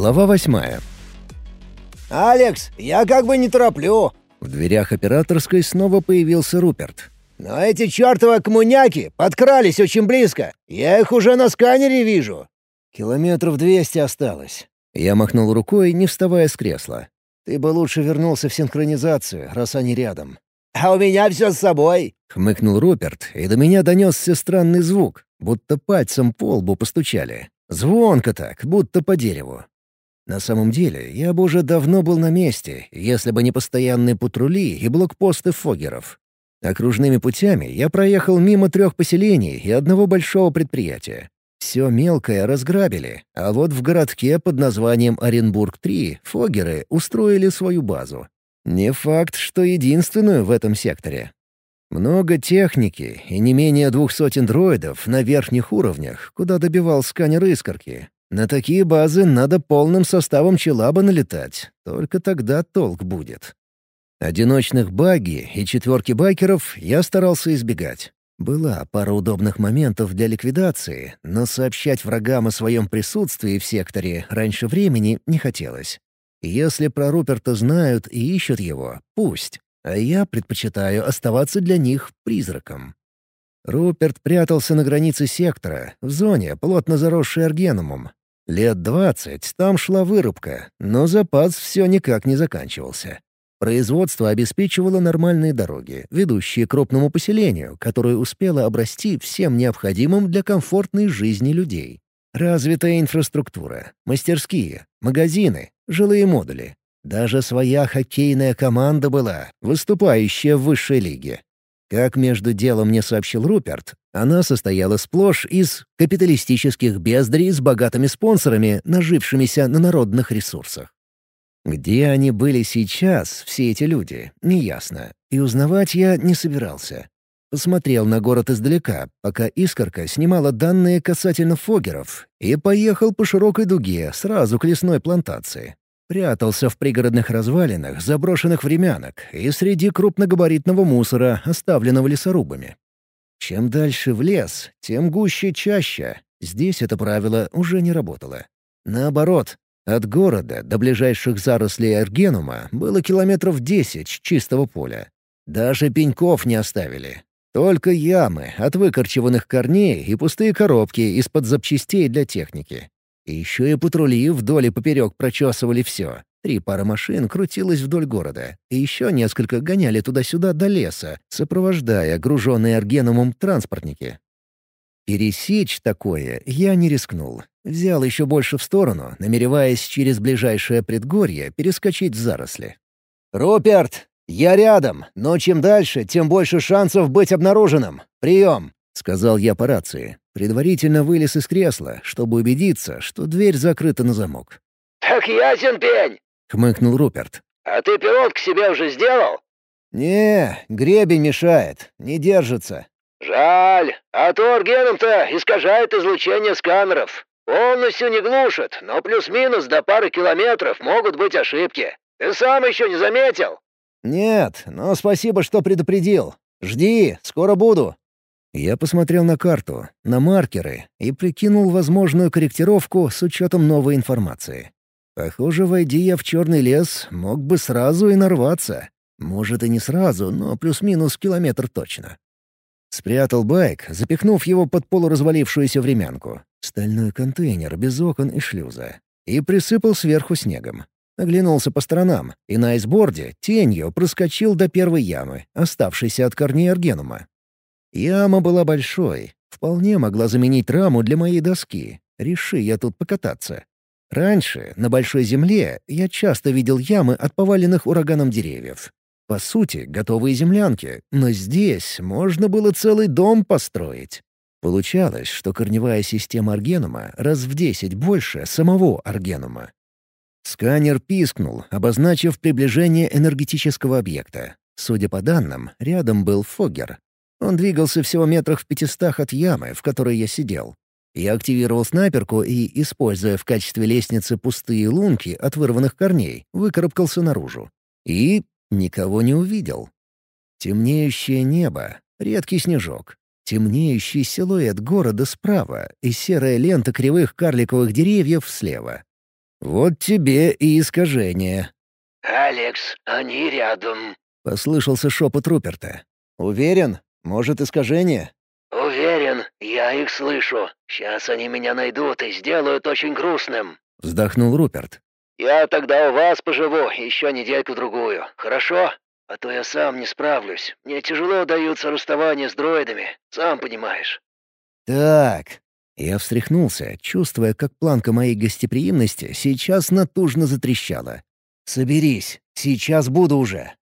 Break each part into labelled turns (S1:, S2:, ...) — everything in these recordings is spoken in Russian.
S1: Глава восьмая.
S2: «Алекс, я как бы не тороплю!»
S1: В дверях операторской снова появился Руперт.
S2: «Но эти чертовы коммуняки подкрались очень близко. Я их уже на сканере вижу». «Километров двести осталось».
S1: Я махнул рукой, не вставая с кресла.
S2: «Ты бы лучше вернулся в синхронизацию, раз они рядом». «А у меня все с собой!»
S1: — хмыкнул Руперт, и до меня донесся странный звук, будто пальцем по лбу постучали. Звонко так, будто по дереву. На самом деле, я бы уже давно был на месте, если бы не постоянные патрули и блокпосты фогеров. Окружными путями я проехал мимо трех поселений и одного большого предприятия. Все мелкое разграбили, а вот в городке под названием Оренбург-3 фогеры устроили свою базу. Не факт, что единственную в этом секторе. Много техники и не менее двух сотен дроидов на верхних уровнях, куда добивал сканер искорки. На такие базы надо полным составом челаба налетать, только тогда толк будет. Одиночных баги и четверки байкеров я старался избегать. Была пара удобных моментов для ликвидации, но сообщать врагам о своем присутствии в секторе раньше времени не хотелось. Если про Руперта знают и ищут его, пусть, а я предпочитаю оставаться для них призраком. Руперт прятался на границе сектора, в зоне, плотно заросшей аргенумом, Лет двадцать там шла вырубка, но запас все никак не заканчивался. Производство обеспечивало нормальные дороги, ведущие к крупному поселению, которое успело обрасти всем необходимым для комфортной жизни людей. Развитая инфраструктура, мастерские, магазины, жилые модули. Даже своя хоккейная команда была, выступающая в высшей лиге. Как между делом мне сообщил Руперт, она состояла сплошь из капиталистических бездарей с богатыми спонсорами, нажившимися на народных ресурсах. Где они были сейчас, все эти люди, неясно, и узнавать я не собирался. Посмотрел на город издалека, пока искорка снимала данные касательно фогеров, и поехал по широкой дуге сразу к лесной плантации. Прятался в пригородных развалинах, заброшенных времянок и среди крупногабаритного мусора, оставленного лесорубами. Чем дальше в лес, тем гуще чаще. Здесь это правило уже не работало. Наоборот, от города до ближайших зарослей Аргенума было километров десять чистого поля. Даже пеньков не оставили. Только ямы от выкорчеванных корней и пустые коробки из-под запчастей для техники. Еще и патрули вдоль и поперек прочесывали все. Три пары машин крутилось вдоль города, и еще несколько гоняли туда-сюда до леса, сопровождая груженные аргенумом транспортники. Пересечь такое я не рискнул. Взял еще больше в сторону, намереваясь через ближайшее предгорье перескочить в заросли.
S2: «Руперт, я рядом, но чем дальше, тем больше шансов быть обнаруженным. Прием!»
S1: — сказал я по рации. Предварительно вылез из кресла, чтобы убедиться, что дверь закрыта на замок.
S3: «Так ясен пень!»
S1: — хмыкнул Руперт.
S3: «А ты пилот к себе уже сделал?»
S2: «Не, гребень мешает, не держится».
S3: «Жаль, а то аргеном-то искажает излучение сканеров. Полностью не глушит, но плюс-минус до пары километров могут быть ошибки. Ты сам еще не заметил?»
S2: «Нет, но спасибо, что предупредил. Жди, скоро буду».
S1: Я посмотрел на карту, на маркеры и прикинул возможную корректировку с учетом новой информации. Похоже, войди я в черный лес, мог бы сразу и нарваться. Может, и не сразу, но плюс-минус километр точно. Спрятал байк, запихнув его под полуразвалившуюся времянку. Стальной контейнер без окон и шлюза. И присыпал сверху снегом. Оглянулся по сторонам, и на айсборде тенью проскочил до первой ямы, оставшейся от корней аргенума. Яма была большой, вполне могла заменить раму для моей доски. Реши я тут покататься. Раньше, на Большой Земле, я часто видел ямы от поваленных ураганом деревьев. По сути, готовые землянки, но здесь можно было целый дом построить. Получалось, что корневая система аргенума раз в десять больше самого аргенума. Сканер пискнул, обозначив приближение энергетического объекта. Судя по данным, рядом был Фоггер, он двигался всего метрах в пятистах от ямы, в которой я сидел. Я активировал снайперку и, используя в качестве лестницы пустые лунки от вырванных корней, выкарабкался наружу. И никого не увидел. Темнеющее небо, редкий снежок, темнеющий силуэт города справа и серая лента кривых карликовых деревьев слева. Вот тебе и искажение.
S3: «Алекс, они рядом».
S1: Послышался шепот Руперта.
S2: «Уверен? Может, искажение?»
S3: «Уверен, я их слышу. Сейчас они меня найдут и сделают очень грустным».
S1: Вздохнул Руперт.
S3: «Я тогда у вас поживу еще недельку-другую, хорошо? А то я сам не справлюсь. Мне тяжело даются расставания с дроидами, сам понимаешь».
S2: «Так...»
S1: Я встряхнулся, чувствуя, как планка моей гостеприимности сейчас натужно затрещала.
S2: «Соберись, сейчас буду уже».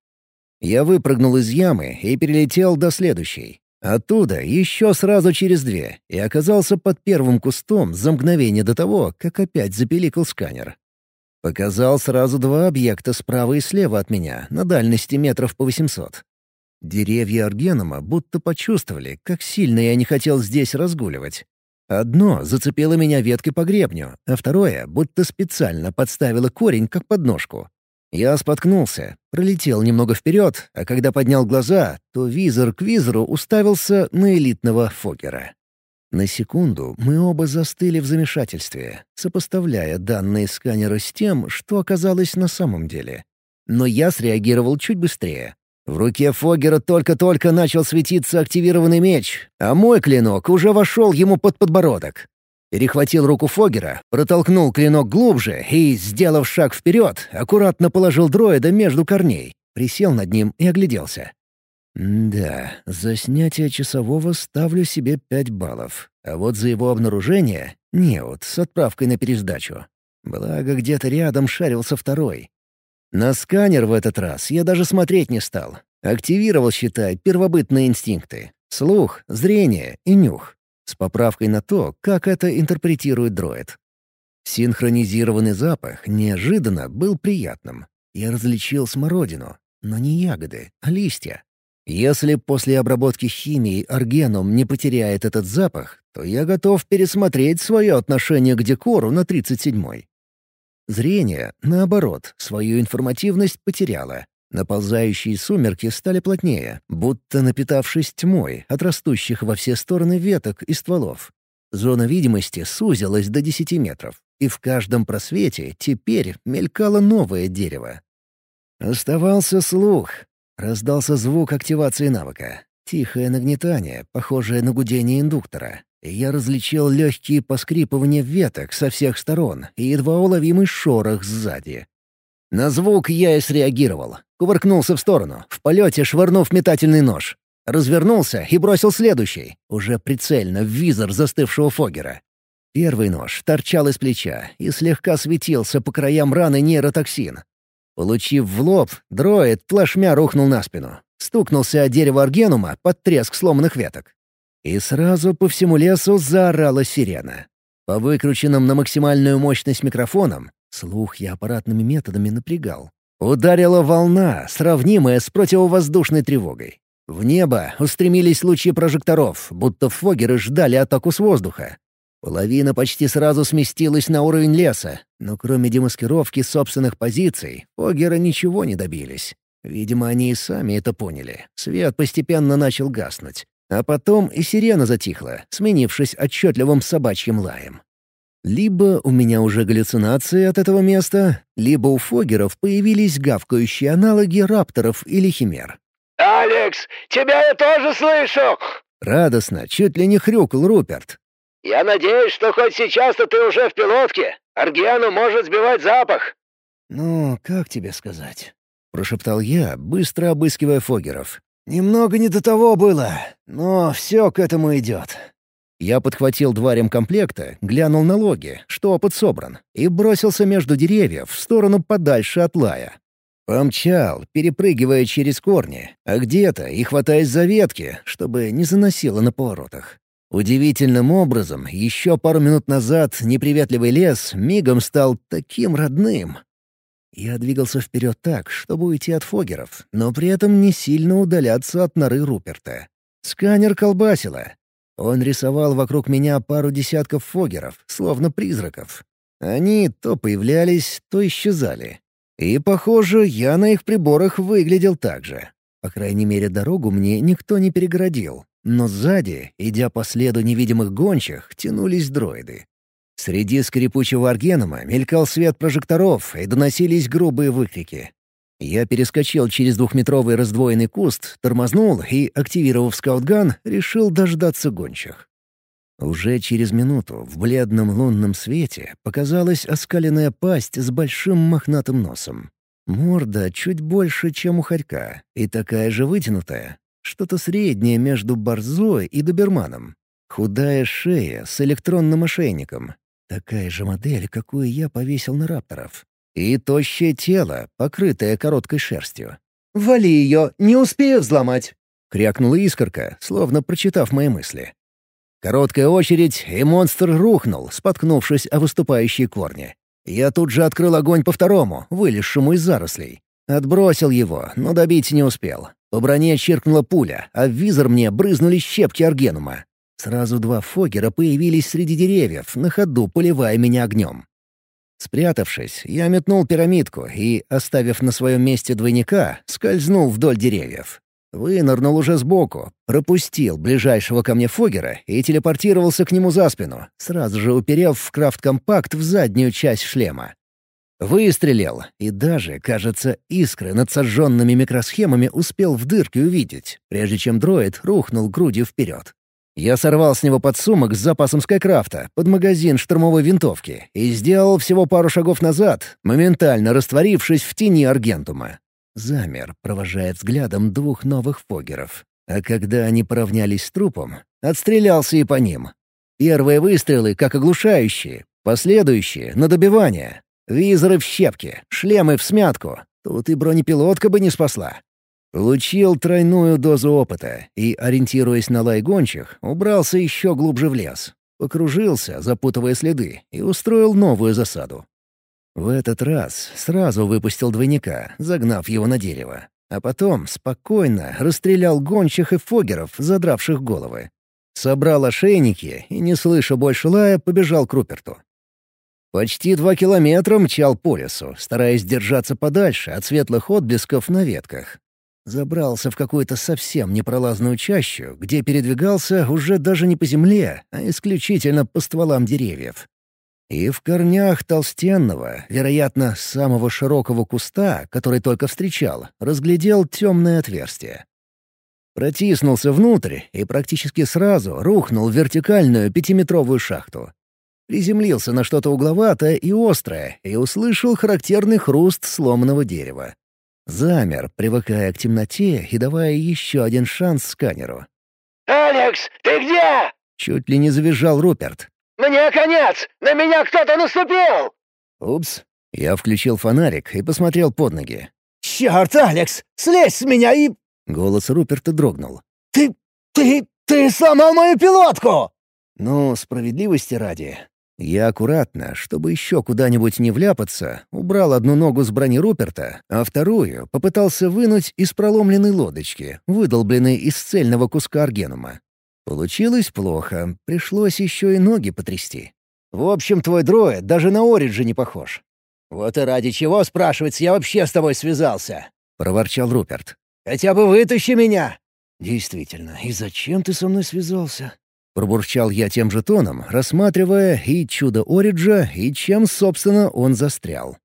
S1: Я выпрыгнул из ямы и перелетел до следующей. Оттуда еще сразу через две и оказался под первым кустом за мгновение до того, как опять запиликал сканер. Показал сразу два объекта справа и слева от меня, на дальности метров по 800. Деревья Аргенома будто почувствовали, как сильно я не хотел здесь разгуливать. Одно зацепило меня веткой по гребню, а второе будто специально подставило корень как подножку. Я споткнулся, пролетел немного вперед, а когда поднял глаза, то визор к визору уставился на элитного Фокера. На секунду мы оба застыли в замешательстве, сопоставляя данные сканера с тем, что оказалось на самом деле. Но я среагировал чуть быстрее. В руке Фогера только-только начал светиться активированный меч, а мой клинок уже вошел ему под подбородок. Перехватил руку Фогера, протолкнул клинок глубже и, сделав шаг вперед, аккуратно положил дроида между корней, присел над ним и огляделся. Да, за снятие часового ставлю себе пять баллов, а вот за его обнаружение — неот с отправкой на пересдачу. Благо, где-то рядом шарился второй. На сканер в этот раз я даже смотреть не стал. Активировал, считай, первобытные инстинкты — слух, зрение и нюх с поправкой на то, как это интерпретирует дроид. Синхронизированный запах неожиданно был приятным. Я различил смородину, но не ягоды, а листья. Если после обработки химией аргеном не потеряет этот запах, то я готов пересмотреть свое отношение к декору на 37-й. Зрение, наоборот, свою информативность потеряло, Наползающие сумерки стали плотнее, будто напитавшись тьмой от растущих во все стороны веток и стволов. Зона видимости сузилась до 10 метров, и в каждом просвете теперь мелькало новое дерево. Оставался слух. Раздался звук активации навыка. Тихое нагнетание, похожее на гудение индуктора. Я различил легкие поскрипывания веток со всех сторон и едва уловимый шорох сзади. На звук я и среагировал. Кувыркнулся в сторону, в полете швырнув метательный нож. Развернулся и бросил следующий, уже прицельно в визор застывшего Фогера. Первый нож торчал из плеча и слегка светился по краям раны нейротоксин. Получив в лоб, дроид плашмя рухнул на спину. Стукнулся о дерево аргенума под треск сломанных веток. И сразу по всему лесу заорала сирена. По выкрученным на максимальную мощность микрофонам Слух я аппаратными методами напрягал. Ударила волна, сравнимая с противовоздушной тревогой. В небо устремились лучи прожекторов, будто фогеры ждали атаку с воздуха. Половина почти сразу сместилась на уровень леса, но кроме демаскировки собственных позиций, фогеры ничего не добились. Видимо, они и сами это поняли. Свет постепенно начал гаснуть. А потом и сирена затихла, сменившись отчетливым собачьим лаем. Либо у меня уже галлюцинации от этого места, либо у фогеров появились гавкающие аналоги рапторов или химер.
S3: «Алекс, тебя я тоже слышу!»
S1: Радостно, чуть ли не хрюкал Руперт.
S3: «Я надеюсь, что хоть сейчас-то ты уже в пилотке. Аргиану может сбивать запах».
S2: «Ну, как тебе сказать?»
S1: — прошептал я, быстро обыскивая фогеров.
S2: «Немного не до того было, но все к этому идет.
S1: Я подхватил два ремкомплекта, глянул на логи, что опыт собран, и бросился между деревьев в сторону подальше от лая. Помчал, перепрыгивая через корни, а где-то и хватаясь за ветки, чтобы не заносило на поворотах. Удивительным образом, еще пару минут назад неприветливый лес мигом стал таким родным. Я двигался вперед так, чтобы уйти от фогеров, но при этом не сильно удаляться от норы Руперта. Сканер колбасило, он рисовал вокруг меня пару десятков фогеров, словно призраков. Они то появлялись, то исчезали. И, похоже, я на их приборах выглядел так же. По крайней мере, дорогу мне никто не перегородил. Но сзади, идя по следу невидимых гончих, тянулись дроиды. Среди скрипучего аргенома мелькал свет прожекторов и доносились грубые выкрики. Я перескочил через двухметровый раздвоенный куст, тормознул и, активировав скаутган, решил дождаться гончих. Уже через минуту в бледном лунном свете показалась оскаленная пасть с большим мохнатым носом. Морда чуть больше, чем у хорька, и такая же вытянутая. Что-то среднее между борзой и доберманом. Худая шея с электронным ошейником. Такая же модель, какую я повесил на рапторов. И тощее тело, покрытое короткой шерстью.
S2: «Вали ее, не успею взломать!»
S1: — крякнула искорка, словно прочитав мои мысли. Короткая очередь, и монстр рухнул, споткнувшись о выступающие корни. Я тут же открыл огонь по второму, вылезшему из зарослей. Отбросил его, но добить не успел. По броне чиркнула пуля, а в визор мне брызнули щепки аргенума. Сразу два фогера появились среди деревьев, на ходу поливая меня огнем. Спрятавшись, я метнул пирамидку и, оставив на своем месте двойника, скользнул вдоль деревьев. Вынырнул уже сбоку, пропустил ближайшего ко мне Фогера и телепортировался к нему за спину, сразу же уперев в крафт-компакт в заднюю часть шлема. Выстрелил, и даже, кажется, искры над сожженными микросхемами успел в дырке увидеть, прежде чем дроид рухнул грудью вперед. Я сорвал с него подсумок с запасом скайкрафта под магазин штурмовой винтовки и сделал всего пару шагов назад, моментально растворившись в тени Аргентума. Замер, провожая взглядом двух новых фогеров. А когда они поравнялись с трупом, отстрелялся и по ним. Первые выстрелы как оглушающие, последующие — на добивание. Визоры в щепки, шлемы в смятку. Тут и бронепилотка бы не спасла. Получил тройную дозу опыта и, ориентируясь на лай гончих, убрался еще глубже в лес. Покружился, запутывая следы, и устроил новую засаду. В этот раз сразу выпустил двойника, загнав его на дерево. А потом спокойно расстрелял гончих и фогеров, задравших головы. Собрал ошейники и, не слыша больше лая, побежал к Руперту. Почти два километра мчал по лесу, стараясь держаться подальше от светлых отблесков на ветках. Забрался в какую-то совсем непролазную чащу, где передвигался уже даже не по земле, а исключительно по стволам деревьев. И в корнях толстенного, вероятно, самого широкого куста, который только встречал, разглядел темное отверстие. Протиснулся внутрь и практически сразу рухнул в вертикальную пятиметровую шахту. Приземлился на что-то угловатое и острое и услышал характерный хруст сломанного дерева. Замер, привыкая к темноте и давая еще один шанс сканеру.
S3: «Алекс, ты где?»
S1: Чуть ли не завизжал Руперт.
S3: «Мне конец! На меня кто-то наступил!»
S1: «Упс». Я включил фонарик и посмотрел под ноги.
S2: «Черт, Алекс! Слезь с меня и...»
S1: Голос Руперта дрогнул.
S2: «Ты... ты... ты сломал мою пилотку!»
S1: «Ну, справедливости ради, я аккуратно, чтобы еще куда-нибудь не вляпаться, убрал одну ногу с брони Руперта, а вторую попытался вынуть из проломленной лодочки, выдолбленной из цельного куска аргенума. Получилось плохо, пришлось еще и ноги потрясти. «В общем, твой дроид даже на Ориджи не похож».
S2: «Вот и ради чего, спрашивается, я вообще с тобой связался?»
S1: — проворчал Руперт.
S2: «Хотя бы вытащи меня!»
S1: «Действительно, и зачем ты со мной связался?» Пробурчал я тем же тоном, рассматривая и чудо Ориджа, и чем, собственно, он застрял.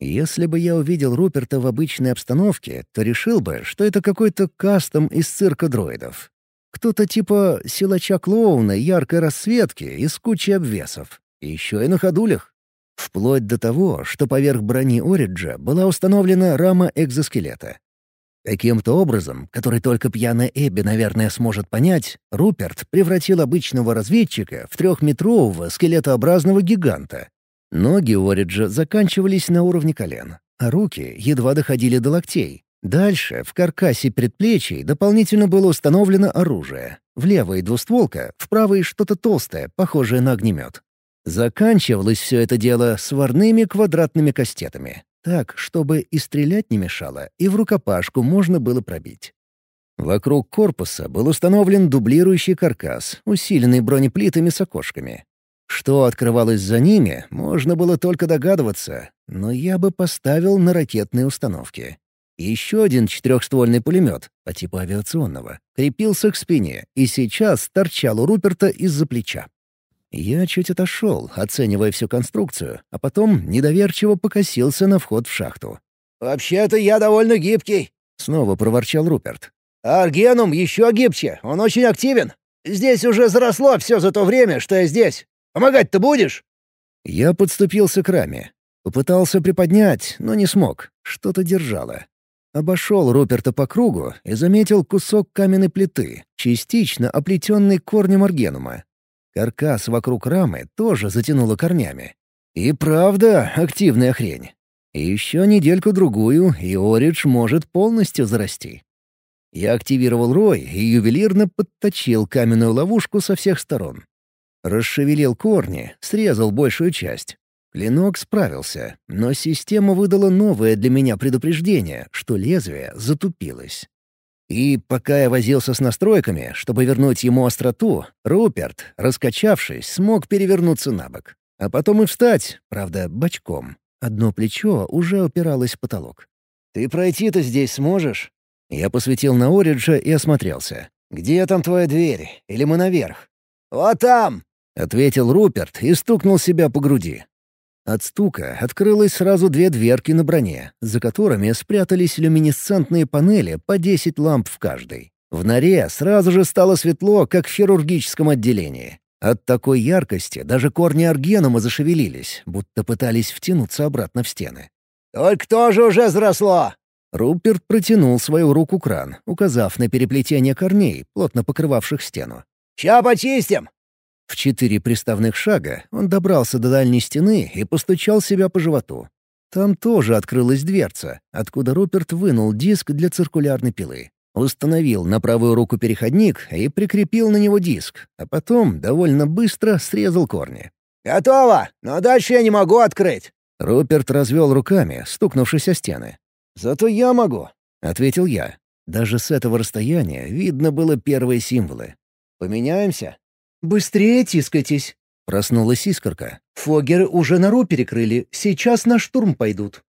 S1: Если бы я увидел Руперта в обычной обстановке, то решил бы, что это какой-то кастом из цирка дроидов. Кто-то типа силача-клоуна яркой расцветки из кучи обвесов. еще и на ходулях. Вплоть до того, что поверх брони Ориджа была установлена рама экзоскелета. Каким-то образом, который только пьяная Эбби, наверное, сможет понять, Руперт превратил обычного разведчика в трехметрового скелетообразного гиганта. Ноги у Ориджа заканчивались на уровне колен, а руки едва доходили до локтей. Дальше, в каркасе предплечий, дополнительно было установлено оружие. В левой двустволка, в правой что-то толстое, похожее на огнемет. Заканчивалось все это дело сварными квадратными кастетами, так, чтобы и стрелять не мешало, и в рукопашку можно было пробить. Вокруг корпуса был установлен дублирующий каркас, усиленный бронеплитами с окошками. Что открывалось за ними, можно было только догадываться, но я бы поставил на ракетные установки. Еще один четырехствольный пулемет, по типу авиационного, крепился к спине и сейчас торчал у Руперта из-за плеча. Я чуть отошел, оценивая всю конструкцию, а потом недоверчиво покосился на вход в шахту.
S2: «Вообще-то я довольно гибкий», —
S1: снова проворчал Руперт.
S2: «А Аргенум еще гибче, он очень активен. Здесь уже заросло все за то время, что я здесь. Помогать-то будешь?»
S1: Я подступился к раме. Попытался приподнять, но не смог. Что-то держало. Обошел Руперта по кругу и заметил кусок каменной плиты, частично оплетенный корнем аргенума. Каркас вокруг рамы тоже затянуло корнями. И правда, активная хрень. И еще недельку-другую, и Оридж может полностью зарасти. Я активировал рой и ювелирно подточил каменную ловушку со всех сторон. Расшевелил корни, срезал большую часть. Клинок справился, но система выдала новое для меня предупреждение, что лезвие затупилось. И пока я возился с настройками, чтобы вернуть ему остроту, Руперт, раскачавшись, смог перевернуться на бок. А потом и встать, правда, бочком. Одно плечо уже упиралось в потолок.
S2: «Ты пройти-то здесь сможешь?»
S1: Я посветил на Ориджа и осмотрелся.
S2: «Где там твоя дверь? Или мы наверх?» «Вот там!»
S1: — ответил Руперт и стукнул себя по груди. От стука открылось сразу две дверки на броне, за которыми спрятались люминесцентные панели по 10 ламп в каждой. В норе сразу же стало светло, как в хирургическом отделении. От такой яркости даже корни аргенума зашевелились, будто пытались втянуться обратно в стены.
S2: «Только тоже уже взросло!»
S1: Руперт протянул свою руку кран, указав на переплетение корней, плотно покрывавших стену.
S2: «Ща почистим!»
S1: В четыре приставных шага он добрался до дальней стены и постучал себя по животу. Там тоже открылась дверца, откуда Руперт вынул диск для циркулярной пилы. Установил на правую руку переходник и прикрепил на него диск, а потом довольно быстро срезал корни.
S2: «Готово, но дальше я не могу открыть».
S1: Руперт развел руками, стукнувшись о стены.
S2: «Зато я могу», —
S1: ответил я. Даже с этого расстояния видно было первые символы.
S2: «Поменяемся?»
S4: «Быстрее тискайтесь!»
S1: Проснулась искорка.
S4: «Фогеры уже нору перекрыли, сейчас на штурм пойдут».